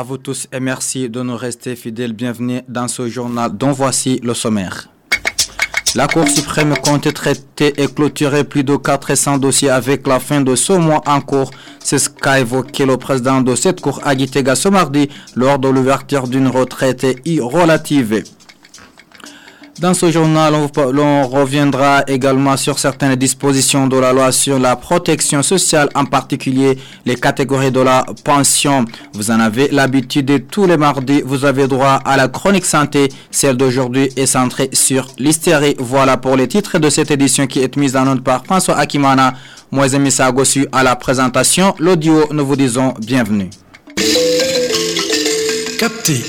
À vous tous et merci de nous rester fidèles. Bienvenue dans ce journal dont voici le sommaire. La Cour suprême compte traiter et clôturer plus de 400 dossiers avec la fin de ce mois en cours. C'est ce qu'a évoqué le président de cette Cour, Agitega, ce mardi, lors de l'ouverture d'une retraite irrelative. Dans ce journal, on, reviendra également sur certaines dispositions de la loi sur la protection sociale, en particulier les catégories de la pension. Vous en avez l'habitude tous les mardis, vous avez droit à la chronique santé. Celle d'aujourd'hui est centrée sur l'hystérie. Voilà pour les titres de cette édition qui est mise en œuvre par François Akimana. Moi, Missa à la présentation. L'audio, nous vous disons bienvenue. Captez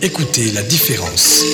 écoutez la différence.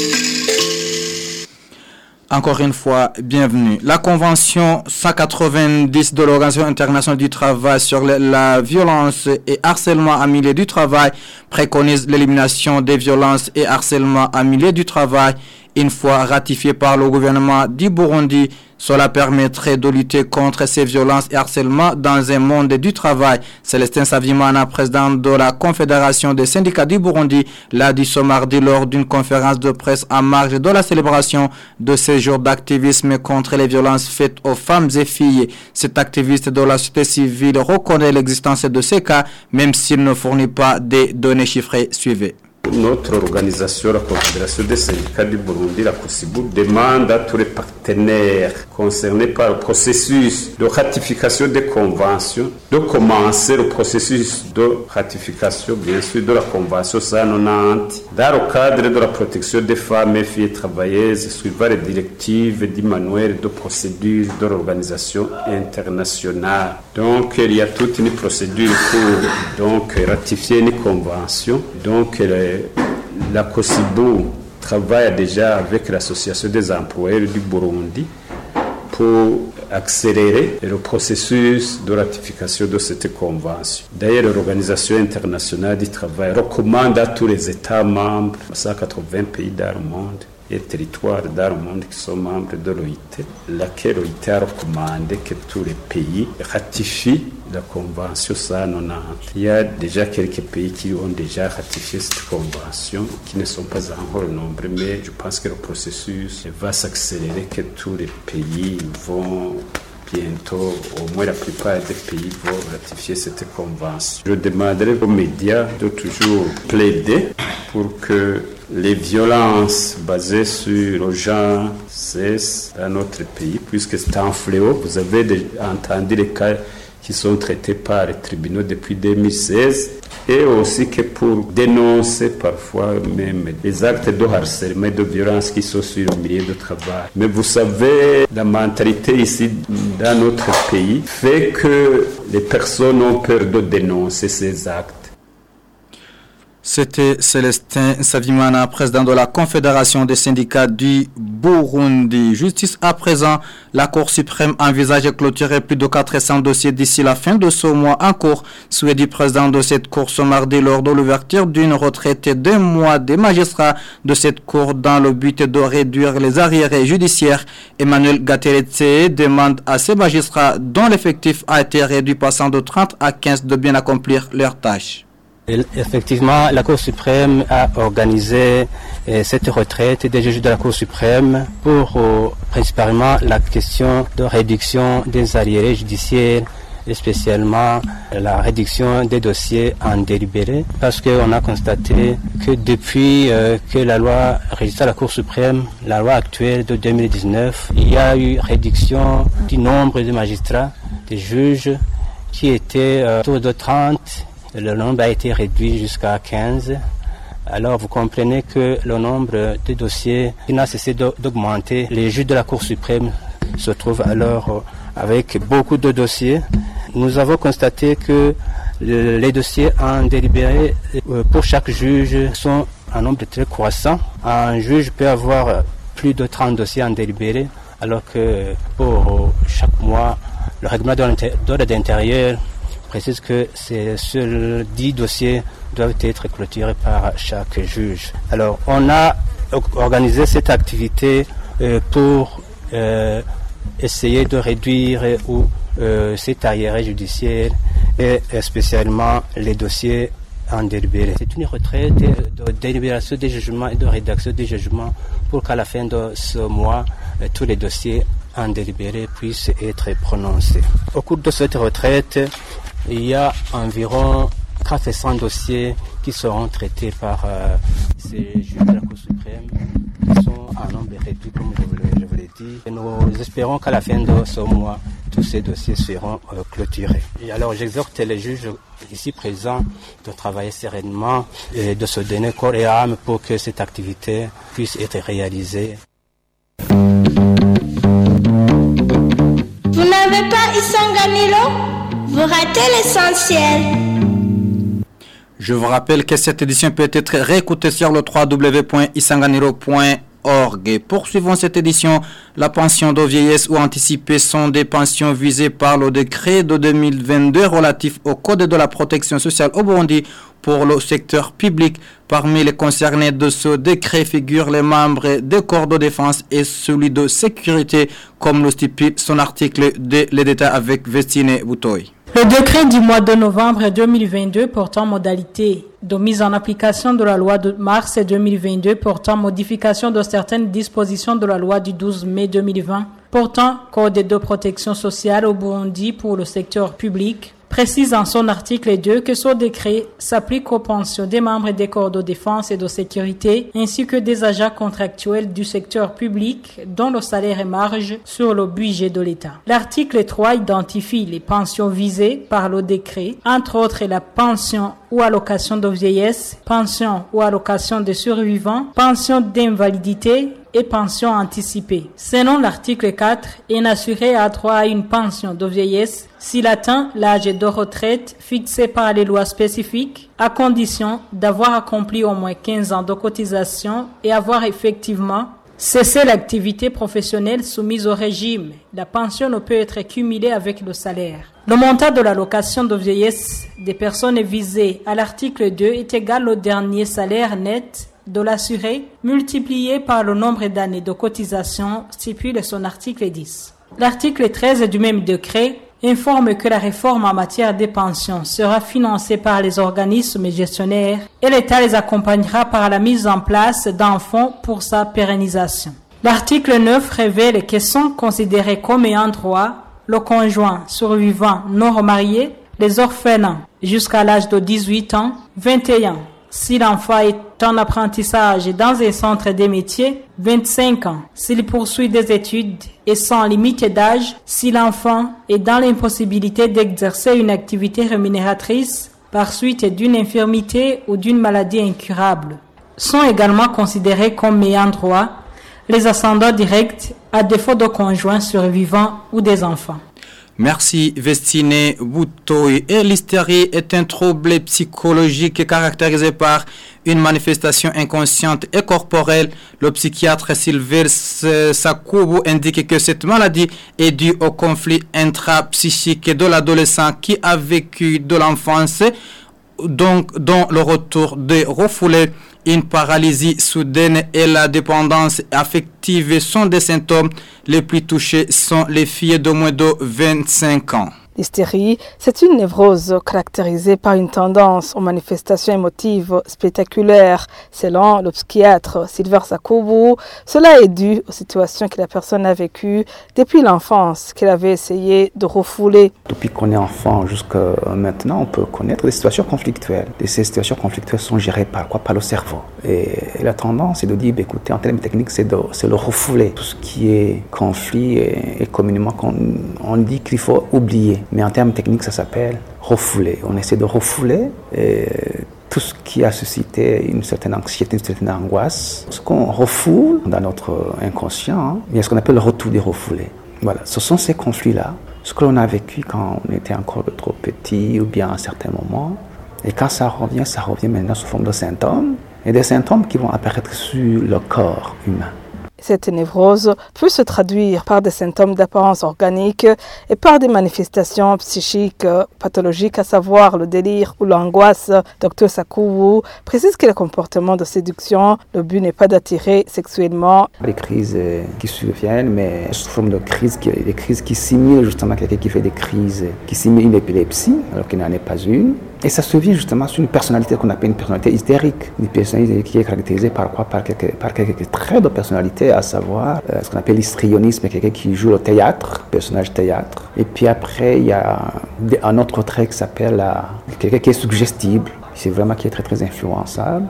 Encore une fois, bienvenue. La Convention 190 de l'Organisation internationale du travail sur la violence et harcèlement à milieu du travail préconise l'élimination des violences et harcèlement à milieu du travail une fois ratifiée par le gouvernement du Burundi, cela permettrait de lutter contre ces violences et harcèlements dans un monde du travail. Célestin Savimana, président de la Confédération des syndicats du Burundi, l'a dit ce mardi lors d'une conférence de presse en marge de la célébration de ces jours d'activisme contre les violences faites aux femmes et filles. Cet activiste de la société civile reconnaît l'existence de ces cas, même s'il ne fournit pas des données chiffrées suivies. Notre organisation, la Confédération des syndicats du Burundi, la COSIBU, demande à tous les partenaires concernés par le processus de ratification des conventions de commencer le processus de ratification, bien sûr, de la Convention 190 dans le cadre de la protection des femmes et filles travailleuses suivant les directives du manuel de procédure de l'organisation internationale. Donc, il y a toute une procédure pour donc, ratifier une convention. Donc, la COSIBO travaille déjà avec l'Association des employeurs du Burundi pour accélérer le processus de ratification de cette convention. D'ailleurs, l'Organisation internationale du travail recommande à tous les États membres, 180 pays dans le et territoires dans qui sont membres de l'OIT, laquelle l'OIT a recommandé que tous les pays ratifient la convention 190. Il y a déjà quelques pays qui ont déjà ratifié cette convention, qui ne sont pas encore nombreux, mais je pense que le processus va s'accélérer, que tous les pays vont bientôt, au moins la plupart des pays vont ratifier cette convention. Je demanderai aux médias de toujours plaider pour que les violences basées sur le genre cessent dans notre pays, puisque c'est un fléau. Vous avez entendu les cas qui sont traités par les tribunaux depuis 2016 et aussi que pour dénoncer parfois même les actes de harcèlement et de violence qui sont sur le milieu de travail. Mais vous savez, la mentalité ici dans notre pays fait que les personnes ont peur de dénoncer ces actes. C'était Célestin Savimana, président de la Confédération des syndicats du Burundi. Justice à présent, la Cour suprême envisage de clôturer plus de 400 dossiers d'ici la fin de ce mois en cours. Souhait du président de cette Cour ce mardi lors de l'ouverture d'une retraite d'un mois des magistrats de cette Cour dans le but de réduire les arriérés judiciaires. Emmanuel Gatteretse demande à ces magistrats dont l'effectif a été réduit passant de 30 à 15 de bien accomplir leurs tâches. Effectivement, la Cour suprême a organisé euh, cette retraite des juges de la Cour suprême pour euh, principalement la question de réduction des arriérés judiciaires et spécialement la réduction des dossiers en délibéré. Parce qu'on a constaté que depuis euh, que la loi régissait la Cour suprême, la loi actuelle de 2019, il y a eu réduction du nombre de magistrats, des juges qui étaient autour de 30 le nombre a été réduit jusqu'à 15. Alors vous comprenez que le nombre de dossiers n'a cessé d'augmenter. Les juges de la Cour suprême se trouvent alors avec beaucoup de dossiers. Nous avons constaté que les dossiers en délibéré euh, pour chaque juge sont un nombre très croissant. Un juge peut avoir plus de 30 dossiers en délibéré, alors que pour chaque mois, le règlement d'ordre d'intérieur précise que ces seuls 10 dossiers doivent être clôturés par chaque juge. Alors, on a organisé cette activité euh, pour euh, essayer de réduire ou euh, cet arriéré judiciaire et spécialement les dossiers en délibéré. C'est une retraite de délibération des jugements et de rédaction des jugements pour qu'à la fin de ce mois, tous les dossiers en délibéré puissent être prononcés. Au cours de cette retraite, il y a environ 400 dossiers qui seront traités par euh, ces juges de la Cour suprême qui sont en nombre réduit, comme je vous l'ai dit. Nous espérons qu'à la fin de ce mois, tous ces dossiers seront euh, clôturés. Et alors j'exhorte les juges ici présents de travailler sereinement et de se donner corps et âme pour que cette activité puisse être réalisée. Vous n'avez pas Isanganilo Vous ratez l'essentiel. Je vous rappelle que cette édition peut être réécoutée sur le www.isanganiro.org. Poursuivons cette édition, la pension de vieillesse ou anticipée sont des pensions visées par le décret de 2022 relatif au Code de la protection sociale au Burundi pour le secteur public. Parmi les concernés de ce décret figurent les membres des corps de défense et celui de sécurité, comme le stipule son article de les avec Vestine Boutoy. Le décret du mois de novembre 2022 portant modalité de mise en application de la loi de mars 2022 portant modification de certaines dispositions de la loi du 12 mai 2020 portant code de protection sociale au Burundi pour le secteur public précise en son article 2 que ce décret s'applique aux pensions des membres des corps de défense et de sécurité ainsi que des agents contractuels du secteur public dont le salaire est marge sur le budget de l'État. L'article 3 identifie les pensions visées par le décret, entre autres la pension ou allocation de vieillesse, pension ou allocation de survivants, pension d'invalidité, et pension anticipée. Selon l'article 4, un assuré a droit à une pension de vieillesse s'il atteint l'âge de retraite fixé par les lois spécifiques, à condition d'avoir accompli au moins 15 ans de cotisation et avoir effectivement cessé l'activité professionnelle soumise au régime. La pension ne peut être cumulée avec le salaire. Le montant de l'allocation de vieillesse des personnes visées à l'article 2 est égal au dernier salaire net de l'assuré multiplié par le nombre d'années de cotisation stipule son article 10. L'article 13 du même décret informe que la réforme en matière des pensions sera financée par les organismes gestionnaires et l'État les accompagnera par la mise en place d'un fonds pour sa pérennisation. L'article 9 révèle que sont considérés comme ayant droit le conjoint survivant non remarié, les orphelins jusqu'à l'âge de 18 ans, 21 si l'enfant est en apprentissage dans un centre des métiers, 25 ans. S'il poursuit des études et sans limite d'âge, si l'enfant est dans l'impossibilité d'exercer une activité rémunératrice par suite d'une infirmité ou d'une maladie incurable. Sont également considérés comme ayant droit les ascendants directs à défaut de conjoints survivants ou des enfants. Merci Vestine Boutoy. Et l'hystérie est un trouble psychologique caractérisé par une manifestation inconsciente et corporelle. Le psychiatre Sylvain Sakoubou indique que cette maladie est due au conflit intrapsychique de l'adolescent qui a vécu de l'enfance, donc dont le retour des refoulés une paralysie soudaine et la dépendance affective sont des symptômes. Les plus touchés sont les filles de moins de 25 ans. L'hystérie, c'est une névrose caractérisée par une tendance aux manifestations émotives spectaculaires. Selon le psychiatre Silver Sakoubou, cela est dû aux situations que la personne a vécues depuis l'enfance, qu'elle avait essayé de refouler. Depuis qu'on est enfant jusqu'à maintenant, on peut connaître des situations conflictuelles. Et ces situations conflictuelles sont gérées par quoi? Par le cerveau. Et la tendance est de dire, bah, écoutez, en termes techniques, c'est le refouler. Tout ce qui est conflit et, communément, on dit qu'il faut oublier mais en termes techniques, ça s'appelle refouler. On essaie de refouler euh, tout ce qui a suscité une certaine anxiété, une certaine angoisse. Ce qu'on refoule dans notre inconscient, hein, il y a ce qu'on appelle le retour des refoulés. Voilà, ce sont ces conflits-là, ce que l'on a vécu quand on était encore trop petit ou bien à un certain moment. Et quand ça revient, ça revient maintenant sous forme de symptômes, et des symptômes qui vont apparaître sur le corps humain. Cette névrose peut se traduire par des symptômes d'apparence organique et par des manifestations psychiques pathologiques, à savoir le délire ou l'angoisse. Dr Sakou précise que le comportement de séduction, le but n'est pas d'attirer sexuellement. Les crises qui surviennent, mais sous forme de crises, des crises qui simulent justement quelqu'un qui fait des crises, qui simulent une épilepsie, alors qu'il n'en est pas une Et ça se vient justement sur une personnalité qu'on appelle une personnalité hystérique. Une personnalité qui est caractérisée par quoi? Par quelques, par quelques traits de personnalité, à savoir euh, ce qu'on appelle l'histrionisme, quelqu'un qui joue au théâtre, personnage théâtre. Et puis après, il y a un autre trait qui s'appelle euh, quelqu'un qui est suggestible, c'est vraiment qui est très très influençable.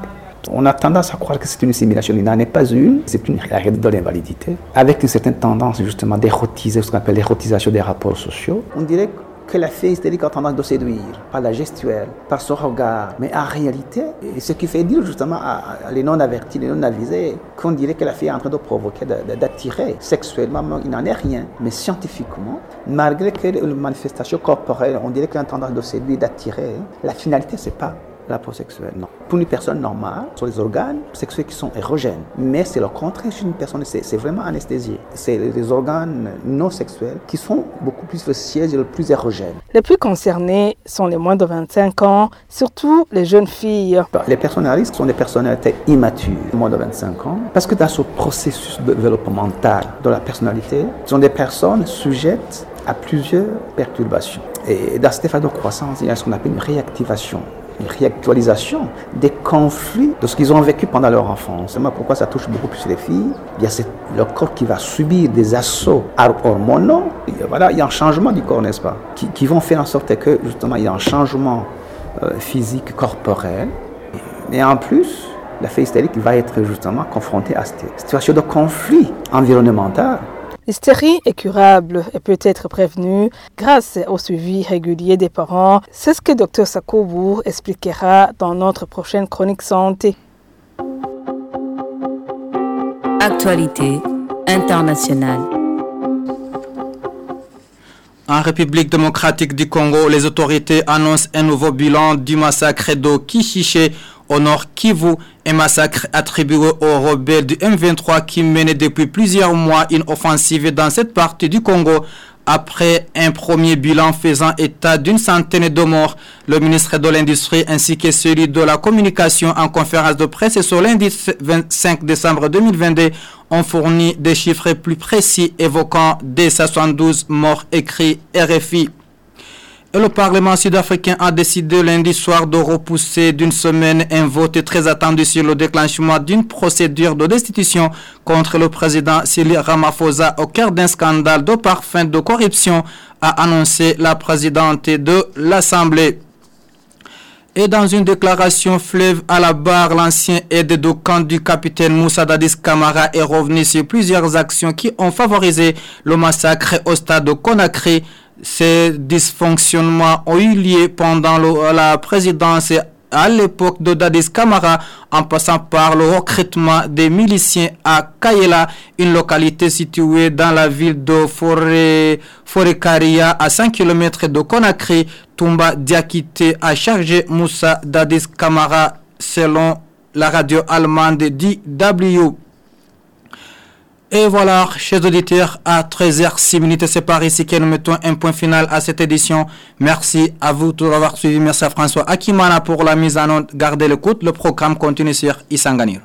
On a tendance à croire que c'est une simulation. Il n'en est pas une, c'est une réalité de l'invalidité, avec une certaine tendance justement d'érotiser, ce qu'on appelle l'érotisation des rapports sociaux. On dirait que la fille hystérique a tendance de séduire par la gestuelle, par son regard. Mais en réalité, ce qui fait dire justement à les non-avertis, les non-avisés, qu'on dirait que la fille est en train de provoquer, d'attirer sexuellement, il n'en est rien. Mais scientifiquement, malgré que les manifestations corporelles, on dirait qu'elle a tendance de séduire, d'attirer, la finalité, c'est pas rapport sexuel, non. Pour une personne normale, ce sont les organes sexuels qui sont érogènes. Mais c'est le contraire chez une personne, c'est vraiment anesthésié. C'est les organes non sexuels qui sont beaucoup plus sièges et le plus érogènes. Les plus concernés sont les moins de 25 ans, surtout les jeunes filles. Les personnes à risque sont des personnalités immatures, moins de 25 ans, parce que dans ce processus développemental de la personnalité, ce sont des personnes sujettes à plusieurs perturbations. Et dans cette phase de croissance, il y a ce qu'on appelle une réactivation réactualisation des conflits de ce qu'ils ont vécu pendant leur enfance. Pourquoi ça touche beaucoup plus les filles Il y a le corps qui va subir des assauts hormonaux. Voilà, il y a un changement du corps, n'est-ce pas qui, vont faire en sorte que, justement, il y a un changement euh, physique, corporel. Et en plus, la fille hystérique va être justement confrontée à cette situation de conflit environnemental L'hystérie est curable et peut être prévenue grâce au suivi régulier des parents. C'est ce que Dr Sakobu expliquera dans notre prochaine chronique santé. Actualité internationale. En République démocratique du Congo, les autorités annoncent un nouveau bilan du massacre de Kishiche au nord Kivu, un massacre attribué aux rebelles du M23 qui menait depuis plusieurs mois une offensive dans cette partie du Congo. Après un premier bilan faisant état d'une centaine de morts, le ministre de l'Industrie ainsi que celui de la Communication en conférence de presse ce lundi 25 décembre 2022 ont fourni des chiffres plus précis évoquant des 72 morts écrits RFI le Parlement sud-africain a décidé lundi soir de repousser d'une semaine un vote très attendu sur le déclenchement d'une procédure de destitution contre le président Cyril Ramaphosa au cœur d'un scandale de parfum de corruption, a annoncé la présidente de l'Assemblée. Et dans une déclaration fleuve à la barre, l'ancien aide de camp du capitaine Moussa Dadis Kamara est revenu sur plusieurs actions qui ont favorisé le massacre au stade de Conakry ces dysfonctionnements ont eu lieu pendant la présidence à l'époque de Dadis Kamara, en passant par le recrutement des miliciens à Kayela, une localité située dans la ville de Forekaria à 5 km de Conakry. Tumba Diakité a chargé Moussa Dadis Kamara selon la radio allemande DW. Et voilà, chers auditeurs, à 13h06 minutes, c'est par ici que nous mettons un point final à cette édition. Merci à vous de l'avoir suivi. Merci à François Akimana pour la mise en onde. Gardez l'écoute. Le programme continue sur Isanganir.